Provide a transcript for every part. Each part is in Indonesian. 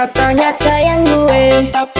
katanya sayang gue. tapi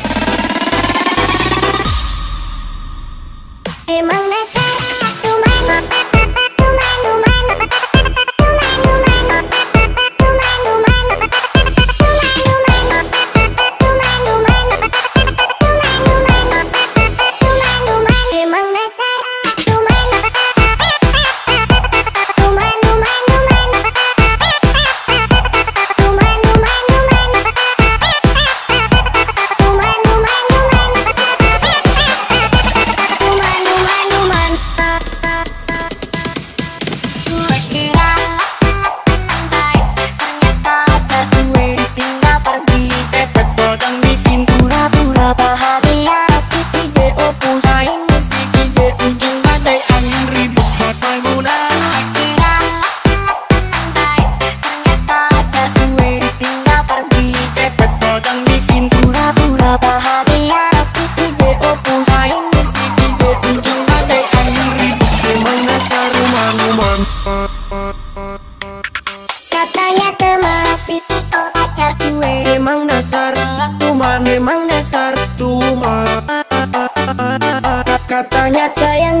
Katanya teman itu pacar gue. Emang dasar Tuman emang dasar Tuman. Katanya sayang